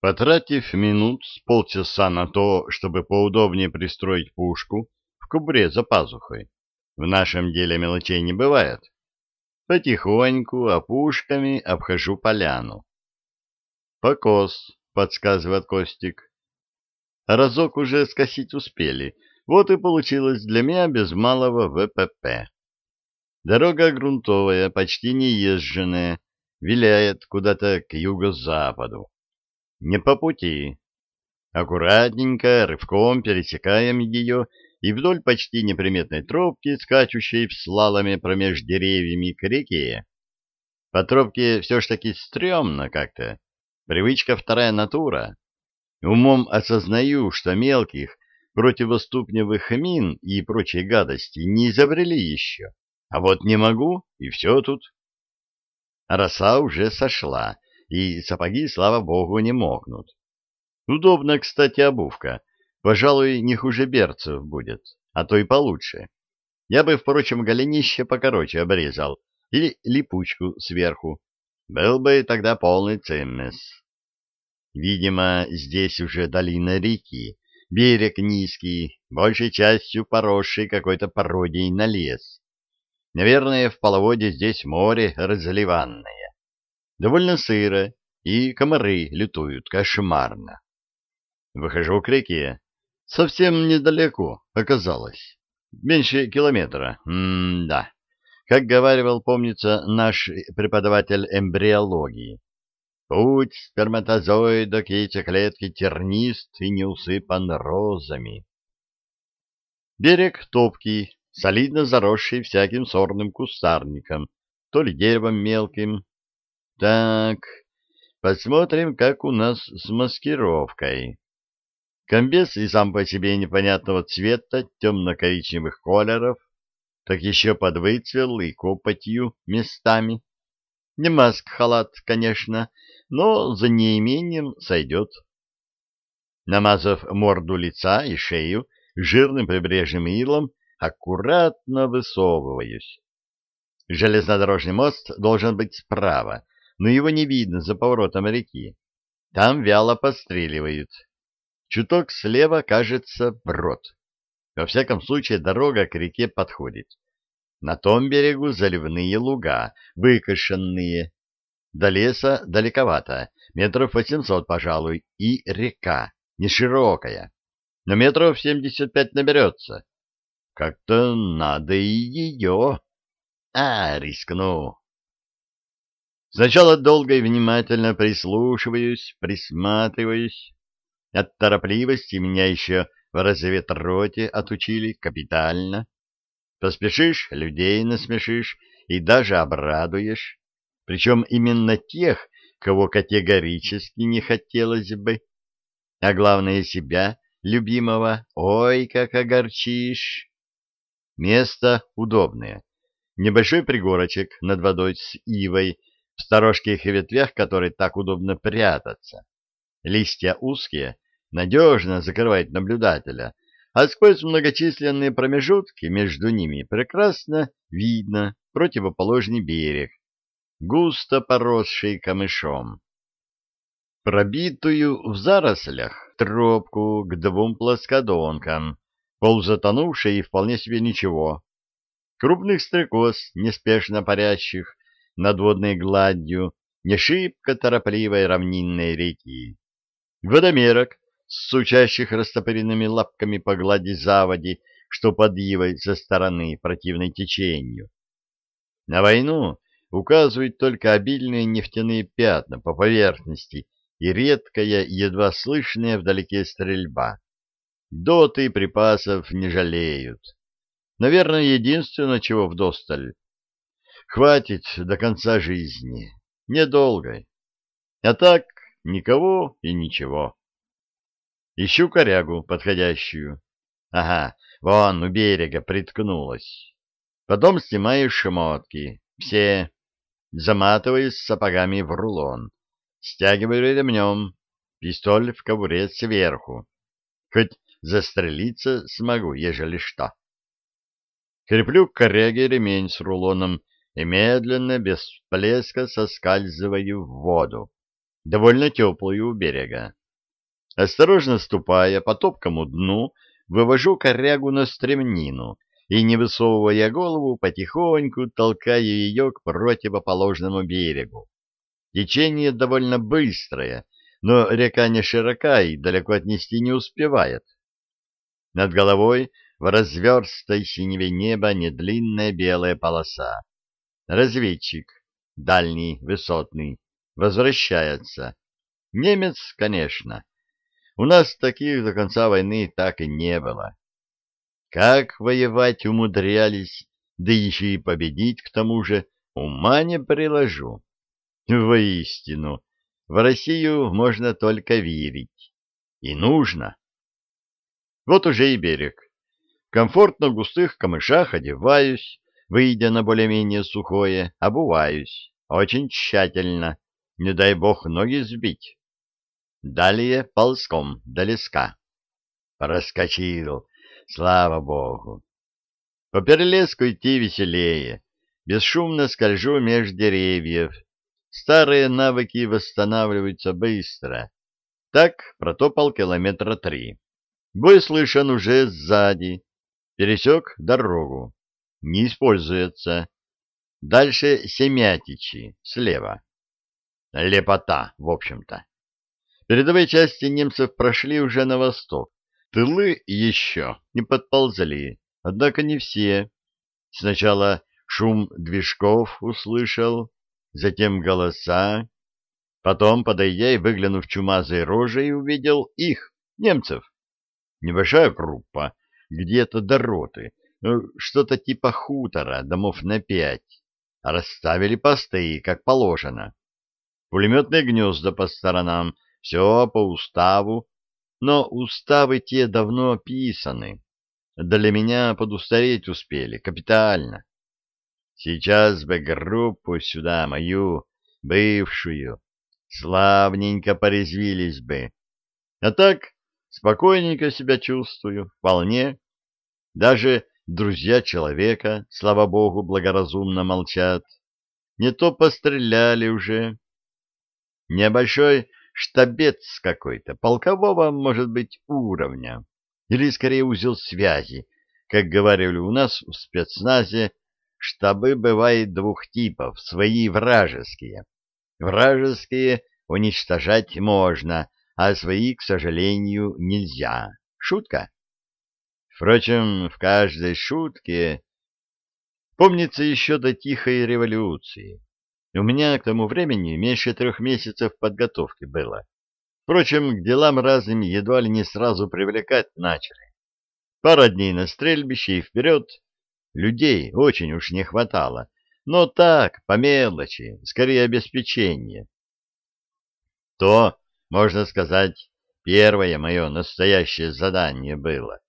Потратив минут с полчаса на то, чтобы поудобнее пристроить пушку в кубре за пазухой, в нашем деле мелочей не бывает, потихоньку опушками обхожу поляну. «Покос», — подсказывает Костик. Разок уже скосить успели, вот и получилось для меня без малого ВПП. Дорога грунтовая, почти неезженная, виляет куда-то к юго-западу. Не по пути. Аккуратненько, рывком пересекаем ее и вдоль почти неприметной тропки, скачущей в слаломе промеж деревьями к реке. По тропке все ж таки стрёмно как-то. Привычка вторая натура. Умом осознаю, что мелких противоступневых мин и прочей гадости не изобрели еще. А вот не могу, и все тут. Роса уже сошла, и сапоги, слава богу, не мокнут. Удобно, кстати, обувка. Пожалуй, не хуже берцев будет, а то и получше. Я бы, впрочем, голенище покороче обрезал или липучку сверху. Был бы тогда полный циммес. Видимо, здесь уже долина реки, берег низкий, большей частью поросший какой-то пародией на лес. Наверное, в половоде здесь море разливанное. Довольно сыро, и комары летуют кошмарно. Выхожу к реке. Совсем недалеко оказалось. Меньше километра. М-да. Как говаривал, помнится, наш преподаватель эмбриологии. Путь сперматозоида к яйцеклетке тернист и не усыпан розами. Берег топкий, солидно заросший всяким сорным кустарником, то ли деревом мелким, так, посмотрим, как у нас с маскировкой. Комбез и сам по себе непонятного цвета, темно-коричневых колеров, так еще подвыцвел и копотью местами. Не маск-халат, конечно, но за неимением сойдет. Намазав морду лица и шею жирным прибрежным илом, аккуратно высовываюсь. Железнодорожный мост должен быть справа, но его не видно за поворотом реки. Там вяло постреливают. Чуток слева, кажется, брод. Во всяком случае, дорога к реке подходит. На том берегу заливные луга, выкошенные. До леса далековато, метров восемьсот, пожалуй, и река, не широкая, но метров семьдесят пять наберется. Как-то надо и ее. А, рискну. Сначала долго и внимательно прислушиваюсь, присматриваюсь. От торопливости меня еще в разведроте отучили капитально. Поспешишь, людей насмешишь и даже обрадуешь. Причем именно тех, кого категорически не хотелось бы. А главное себя, любимого, ой, как огорчишь. Место удобное. Небольшой пригорочек над водой с ивой — в сторожких ветвях которой так удобно прятаться. Листья узкие, надежно закрывают наблюдателя, а сквозь многочисленные промежутки между ними прекрасно видно противоположный берег, густо поросший камышом. Пробитую в зарослях тропку к двум плоскодонкам, полузатонувшей и вполне себе ничего. Крупных стрекоз, неспешно парящих, над водной гладью не шибко торопливой равнинной реки. Водомерок, сучащих растопыренными лапками по глади заводи, что под ивой со стороны противной течению. На войну указывают только обильные нефтяные пятна по поверхности и редкая, едва слышная вдалеке стрельба. Доты припасов не жалеют. Наверное, единственное, чего вдосталь Хватит до конца жизни. Недолго. А так никого и ничего. Ищу корягу подходящую. Ага, вон у берега приткнулась. Потом снимаю шмотки. Все. Заматываюсь сапогами в рулон. Стягиваю ремнем. Пистоль в кобуре сверху. Хоть застрелиться смогу, ежели что. Креплю к коряге ремень с рулоном и медленно, без всплеска соскальзываю в воду. довольно теплую у берега. Осторожно ступая по топкому дну, вывожу корягу на стремнину и, не высовывая голову, потихоньку толкаю ее к противоположному берегу. Течение довольно быстрое, но река не широка и далеко отнести не успевает. Над головой в разверстой синеве неба недлинная белая полоса. Разведчик, дальний, высотный, возвращается. Немец, конечно. У нас таких до конца войны так и не было. Как воевать умудрялись, да еще и победить к тому же, ума не приложу. Воистину, в Россию можно только верить. И нужно. Вот уже и берег. Комфортно в густых камышах одеваюсь, выйдя на более-менее сухое, обуваюсь. Очень тщательно, не дай бог ноги сбить. Далее ползком до леска. Проскочил, слава богу. По перелеску идти веселее. Бесшумно скольжу меж деревьев, Старые навыки восстанавливаются быстро. Так протопал километра три. Бой слышен уже сзади. Пересек дорогу. Не используется. Дальше Семятичи, слева. Лепота, в общем-то. Передовые части немцев прошли уже на восток. Тылы еще не подползли, однако не все. Сначала шум движков услышал, затем голоса. Потом, подойдя и выглянув чумазой рожей, увидел их, немцев. Небольшая группа, где-то до роты, что-то типа хутора, домов на пять. Расставили посты, как положено. Пулеметные гнезда по сторонам, все по уставу, но уставы те давно описаны. Для меня подустареть успели, капитально. Сейчас бы группу сюда, мою, бывшую, славненько порезвились бы. А так спокойненько себя чувствую, вполне. Даже друзья человека, слава богу, благоразумно молчат. Не то постреляли уже. Небольшой штабец какой-то, полкового, может быть, уровня. Или, скорее, узел связи, как говорили у нас в спецназе, штабы бывает двух типов, свои вражеские. Вражеские уничтожать можно, а свои, к сожалению, нельзя. Шутка? Впрочем, в каждой шутке... Помнится еще до Тихой революции. У меня к тому времени меньше трех месяцев подготовки было. Впрочем, к делам разным едва ли не сразу привлекать начали. Пара дней на стрельбище и вперед Людей очень уж не хватало, но так, по мелочи, скорее обеспечение. То, можно сказать, первое мое настоящее задание было.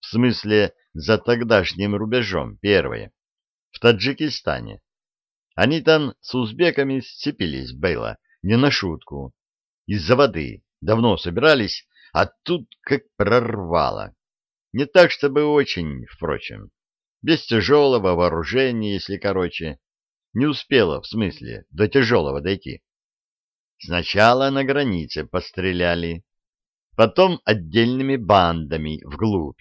В смысле, за тогдашним рубежом первое. В Таджикистане. Они там с узбеками сцепились было, не на шутку. Из-за воды. Давно собирались, а тут как прорвало. Не так, чтобы очень, впрочем без тяжелого вооружения, если короче. Не успела, в смысле, до тяжелого дойти. Сначала на границе постреляли, потом отдельными бандами вглубь.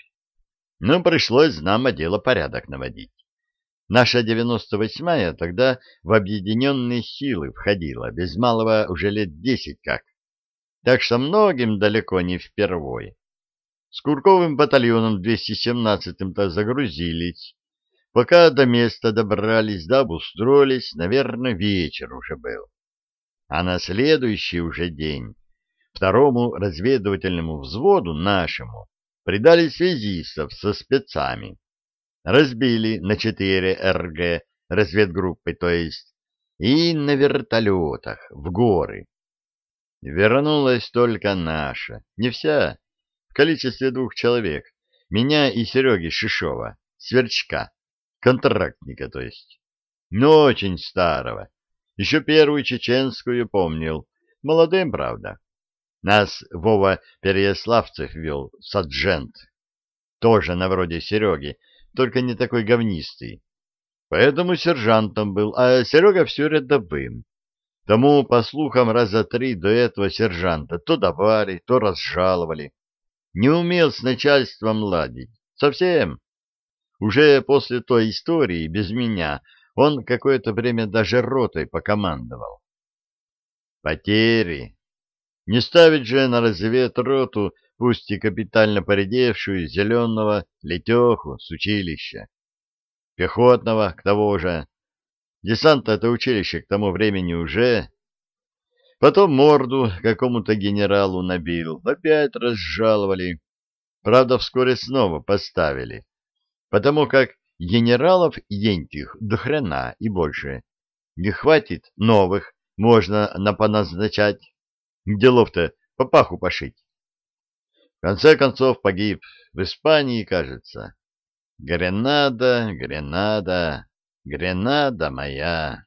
Но пришлось знамо дело порядок наводить. Наша 98-я тогда в объединенные силы входила, без малого уже лет десять как. Так что многим далеко не впервой. С Курковым батальоном 217-м-то загрузились. Пока до места добрались да обустроились, наверное, вечер уже был. А на следующий уже день второму разведывательному взводу нашему придали связистов со спецами. Разбили на четыре РГ разведгруппы, то есть, и на вертолетах в горы. Вернулась только наша, не вся, в количестве двух человек, меня и Сереги Шишова, Сверчка, контрактника, то есть. Но очень старого. Еще первую чеченскую помнил. Молодым, правда. Нас Вова Переяславцев вел, саджент. Тоже на вроде Сереги, только не такой говнистый. Поэтому сержантом был, а Серега все рядовым. Тому, по слухам, раза три до этого сержанта то давали, то разжаловали. Не умел с начальством ладить. Совсем. Уже после той истории, без меня, он какое-то время даже ротой покомандовал. Потери. Не ставить же на развед роту, пусть и капитально поредевшую, зеленого летеху с училища. Пехотного, к того же. Десант это училище к тому времени уже... Потом морду какому-то генералу набил, опять разжаловали. Правда, вскоре снова поставили, потому как генералов ентих до хрена и больше. Не хватит новых, можно напоназначать. Делов-то по паху пошить. В конце концов погиб в Испании, кажется. Гренада, Гренада, Гренада моя.